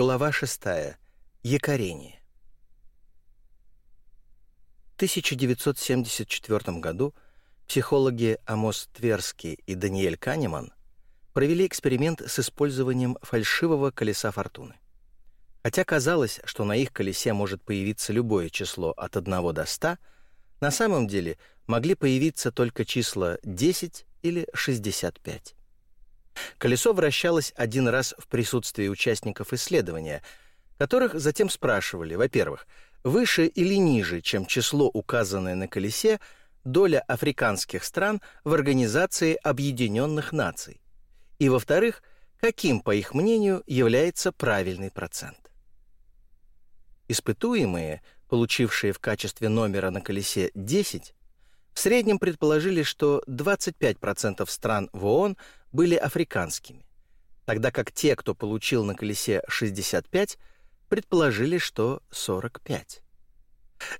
Глава 6. Якорение. В 1974 году психологи Амос Тверский и Даниэль Канеман провели эксперимент с использованием фальшивого колеса фортуны. Хотя казалось, что на их колесе может появиться любое число от 1 до 100, на самом деле могли появиться только числа 10 или 65. Колесо вращалось один раз в присутствии участников исследования, которых затем спрашивали, во-первых, выше или ниже, чем число, указанное на колесе, доля африканских стран в Организации Объединенных Наций, и, во-вторых, каким, по их мнению, является правильный процент. Испытуемые, получившие в качестве номера на колесе 10, в среднем предположили, что 25% стран в ООН были африканскими, тогда как те, кто получил на колесе 65, предположили, что 45.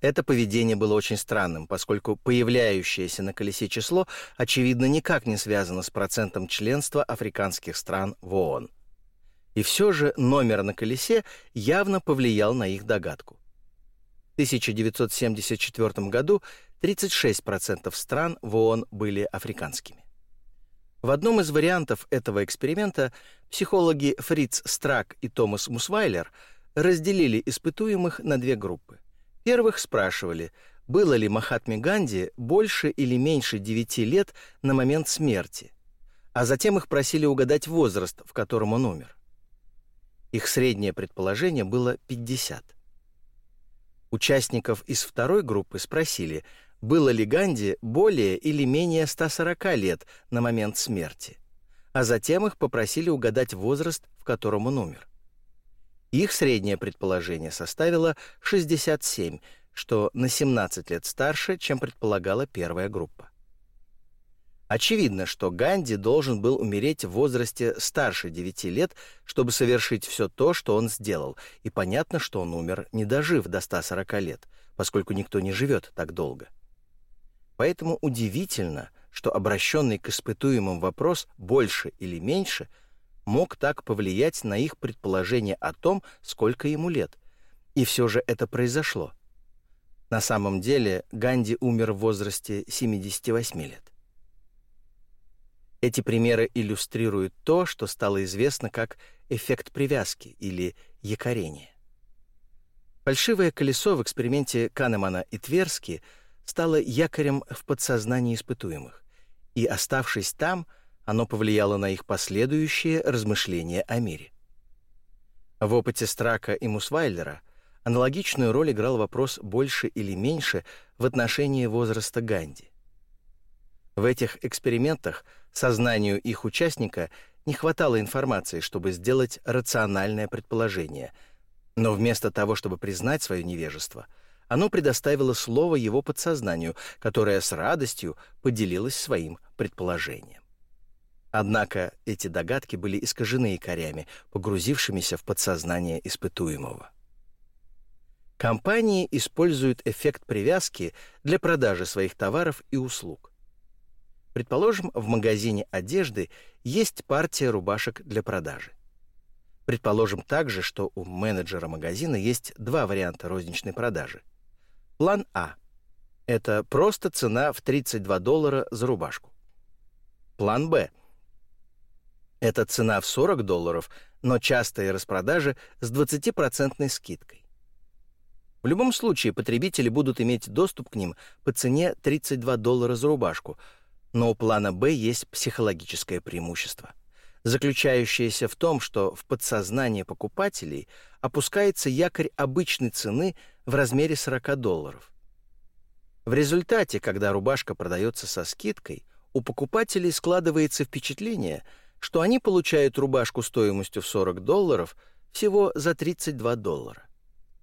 Это поведение было очень странным, поскольку появляющееся на колесе число, очевидно, никак не связано с процентом членства африканских стран в ООН. И все же номер на колесе явно повлиял на их догадку. В 1974 году 36% стран в ООН были африканскими. В одном из вариантов этого эксперимента психологи Фриц Страк и Томас Мусвайлер разделили испытуемых на две группы. Первых спрашивали, было ли Махатме Ганди больше или меньше 9 лет на момент смерти, а затем их просили угадать возраст, в котором он умер. Их среднее предположение было 50. Участников из второй группы спросили, было ли Ганди более или менее 140 лет на момент смерти, а затем их попросили угадать возраст, в котором он умер. Их среднее предположение составило 67, что на 17 лет старше, чем предполагала первая группа. Очевидно, что Ганди должен был умереть в возрасте старше 9 лет, чтобы совершить все то, что он сделал, и понятно, что он умер, не дожив до 140 лет, поскольку никто не живет так долго. Поэтому удивительно, что обращенный к испытуемым вопрос «больше или меньше» мог так повлиять на их предположение о том, сколько ему лет. И все же это произошло. На самом деле Ганди умер в возрасте 78 лет. Эти примеры иллюстрируют то, что стало известно как эффект привязки или якорение. Фальшивое колесо в эксперименте Канемана и Тверски – стало якорем в подсознании испытуемых, и, оставшись там, оно повлияло на их последующие размышления о мире. В опыте Страка и Мусвайлера аналогичную роль играл вопрос «больше или меньше» в отношении возраста Ганди. В этих экспериментах сознанию их участника не хватало информации, чтобы сделать рациональное предположение, но вместо того, чтобы признать свое невежество – оно предоставило слово его подсознанию, которое с радостью поделилось своим предположением. Однако эти догадки были искажены якорями, погрузившимися в подсознание испытуемого. Компании используют эффект привязки для продажи своих товаров и услуг. Предположим, в магазине одежды есть партия рубашек для продажи. Предположим также, что у менеджера магазина есть два варианта розничной продажи – План А. Это просто цена в 32 доллара за рубашку. План Б. Это цена в 40 долларов, но частые распродажи с 20% скидкой. В любом случае потребители будут иметь доступ к ним по цене 32 доллара за рубашку, но у плана Б есть психологическое преимущество, заключающееся в том, что в подсознание покупателей опускается якорь обычной цены в размере 40 долларов. В результате, когда рубашка продается со скидкой, у покупателей складывается впечатление, что они получают рубашку стоимостью в 40 долларов всего за 32 доллара.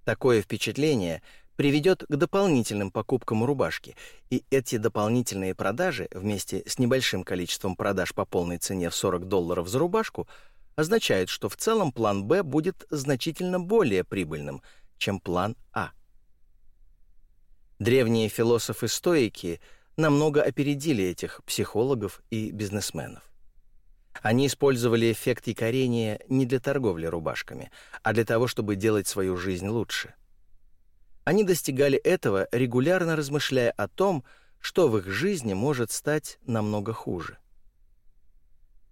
Такое впечатление приведет к дополнительным покупкам рубашки, и эти дополнительные продажи вместе с небольшим количеством продаж по полной цене в 40 долларов за рубашку означают, что в целом план «Б» будет значительно более прибыльным, чем план А. Древние философы-стоики намного опередили этих психологов и бизнесменов. Они использовали эффект якорения не для торговли рубашками, а для того, чтобы делать свою жизнь лучше. Они достигали этого, регулярно размышляя о том, что в их жизни может стать намного хуже.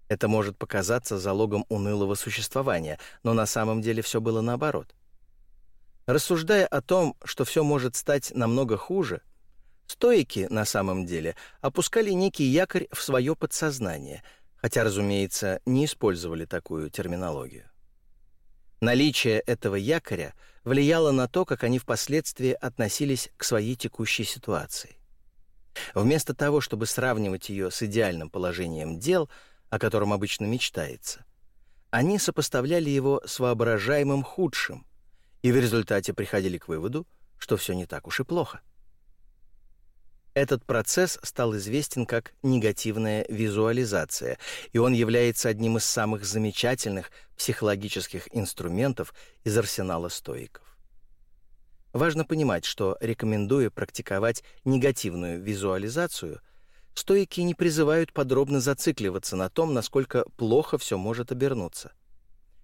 Это может показаться залогом унылого существования, но на самом деле все было наоборот. Рассуждая о том, что все может стать намного хуже, стоики на самом деле опускали некий якорь в свое подсознание, хотя, разумеется, не использовали такую терминологию. Наличие этого якоря влияло на то, как они впоследствии относились к своей текущей ситуации. Вместо того, чтобы сравнивать ее с идеальным положением дел, о котором обычно мечтается, они сопоставляли его с воображаемым худшим и в результате приходили к выводу, что все не так уж и плохо. Этот процесс стал известен как негативная визуализация, и он является одним из самых замечательных психологических инструментов из арсенала стоиков. Важно понимать, что, рекомендуя практиковать негативную визуализацию, стоики не призывают подробно зацикливаться на том, насколько плохо все может обернуться.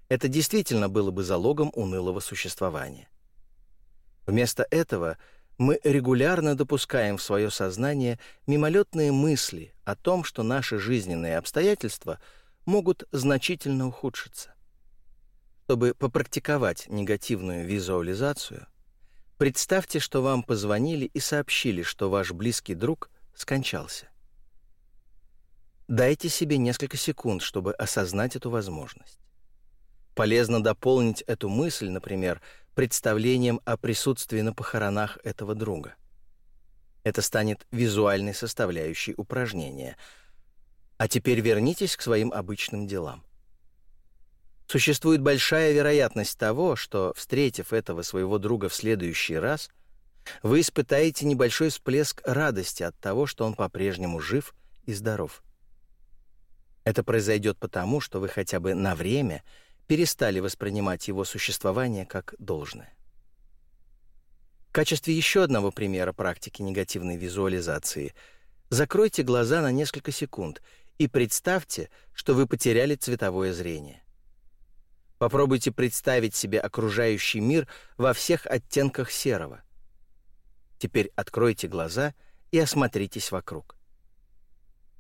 Это действительно было бы залогом унылого существования. Вместо этого – мы регулярно допускаем в свое сознание мимолетные мысли о том, что наши жизненные обстоятельства могут значительно ухудшиться. Чтобы попрактиковать негативную визуализацию, представьте, что вам позвонили и сообщили, что ваш близкий друг скончался. Дайте себе несколько секунд, чтобы осознать эту возможность. Полезно дополнить эту мысль, например, представлением о присутствии на похоронах этого друга. Это станет визуальной составляющей упражнения. А теперь вернитесь к своим обычным делам. Существует большая вероятность того, что, встретив этого своего друга в следующий раз, вы испытаете небольшой всплеск радости от того, что он по-прежнему жив и здоров. Это произойдет потому, что вы хотя бы на время – перестали воспринимать его существование как должное. В качестве еще одного примера практики негативной визуализации закройте глаза на несколько секунд и представьте, что вы потеряли цветовое зрение. Попробуйте представить себе окружающий мир во всех оттенках серого. Теперь откройте глаза и осмотритесь вокруг.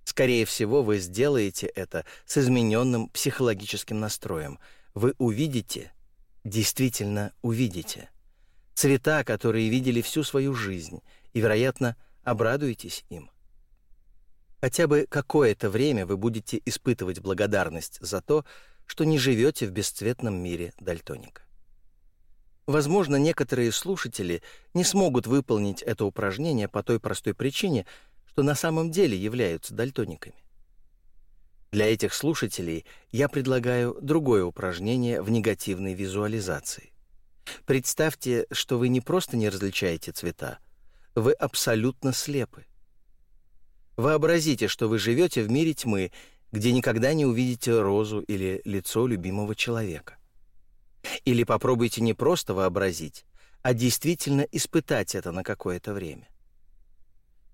Скорее всего, вы сделаете это с измененным психологическим настроем – вы увидите, действительно увидите, цвета, которые видели всю свою жизнь, и, вероятно, обрадуетесь им. Хотя бы какое-то время вы будете испытывать благодарность за то, что не живете в бесцветном мире дальтоника. Возможно, некоторые слушатели не смогут выполнить это упражнение по той простой причине, что на самом деле являются дальтониками. Для этих слушателей я предлагаю другое упражнение в негативной визуализации. Представьте, что вы не просто не различаете цвета, вы абсолютно слепы. Вообразите, что вы живете в мире тьмы, где никогда не увидите розу или лицо любимого человека. Или попробуйте не просто вообразить, а действительно испытать это на какое-то время.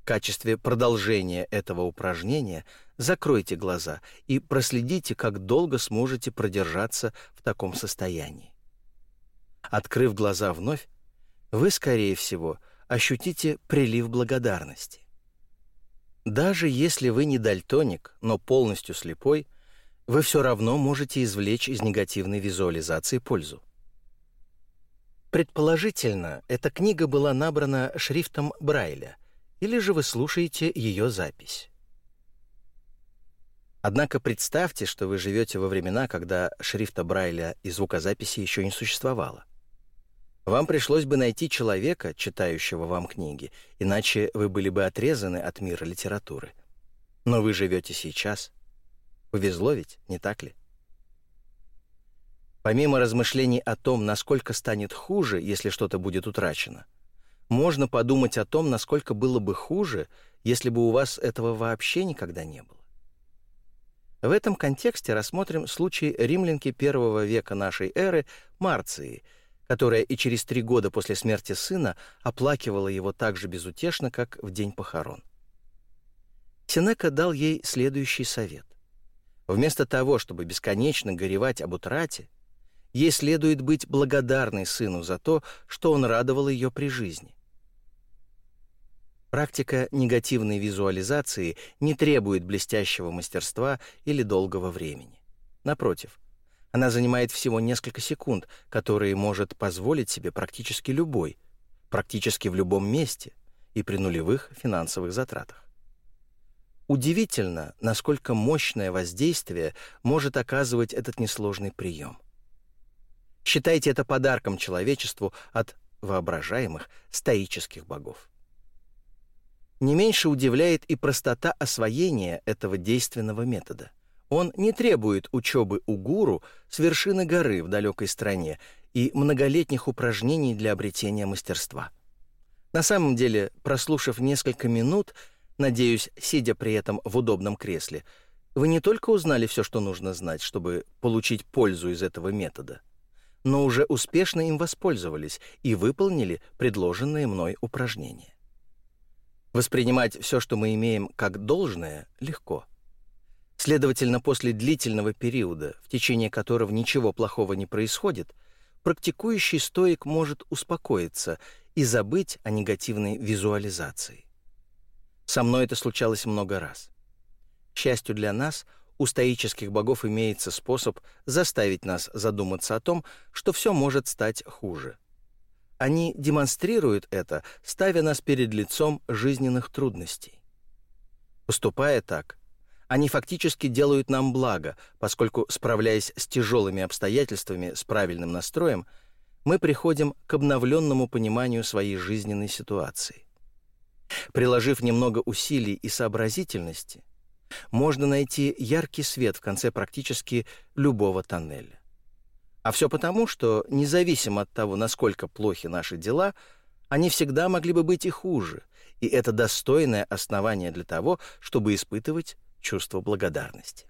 В качестве продолжения этого упражнения закройте глаза и проследите, как долго сможете продержаться в таком состоянии. Открыв глаза вновь, вы, скорее всего, ощутите прилив благодарности. Даже если вы не дальтоник, но полностью слепой, вы все равно можете извлечь из негативной визуализации пользу. Предположительно, эта книга была набрана шрифтом Брайля – или же вы слушаете ее запись. Однако представьте, что вы живете во времена, когда шрифта Брайля и звукозаписи еще не существовало. Вам пришлось бы найти человека, читающего вам книги, иначе вы были бы отрезаны от мира литературы. Но вы живете сейчас. Повезло ведь, не так ли? Помимо размышлений о том, насколько станет хуже, если что-то будет утрачено, можно подумать о том, насколько было бы хуже, если бы у вас этого вообще никогда не было. В этом контексте рассмотрим случай римлянки первого века нашей эры Марции, которая и через три года после смерти сына оплакивала его так же безутешно, как в день похорон. Сенека дал ей следующий совет. Вместо того, чтобы бесконечно горевать об утрате, ей следует быть благодарной сыну за то, что он радовал ее при жизни. Практика негативной визуализации не требует блестящего мастерства или долгого времени. Напротив, она занимает всего несколько секунд, которые может позволить себе практически любой, практически в любом месте и при нулевых финансовых затратах. Удивительно, насколько мощное воздействие может оказывать этот несложный прием. Считайте это подарком человечеству от воображаемых стоических богов. Не меньше удивляет и простота освоения этого действенного метода. Он не требует учебы у гуру с вершины горы в далекой стране и многолетних упражнений для обретения мастерства. На самом деле, прослушав несколько минут, надеюсь, сидя при этом в удобном кресле, вы не только узнали все, что нужно знать, чтобы получить пользу из этого метода, но уже успешно им воспользовались и выполнили предложенные мной упражнения. Воспринимать все, что мы имеем, как должное, легко. Следовательно, после длительного периода, в течение которого ничего плохого не происходит, практикующий стоик может успокоиться и забыть о негативной визуализации. Со мной это случалось много раз. К счастью для нас, у стоических богов имеется способ заставить нас задуматься о том, что все может стать хуже – они демонстрируют это, ставя нас перед лицом жизненных трудностей. Поступая так, они фактически делают нам благо, поскольку, справляясь с тяжелыми обстоятельствами с правильным настроем, мы приходим к обновленному пониманию своей жизненной ситуации. Приложив немного усилий и сообразительности, можно найти яркий свет в конце практически любого тоннеля. А все потому, что, независимо от того, насколько плохи наши дела, они всегда могли бы быть и хуже, и это достойное основание для того, чтобы испытывать чувство благодарности.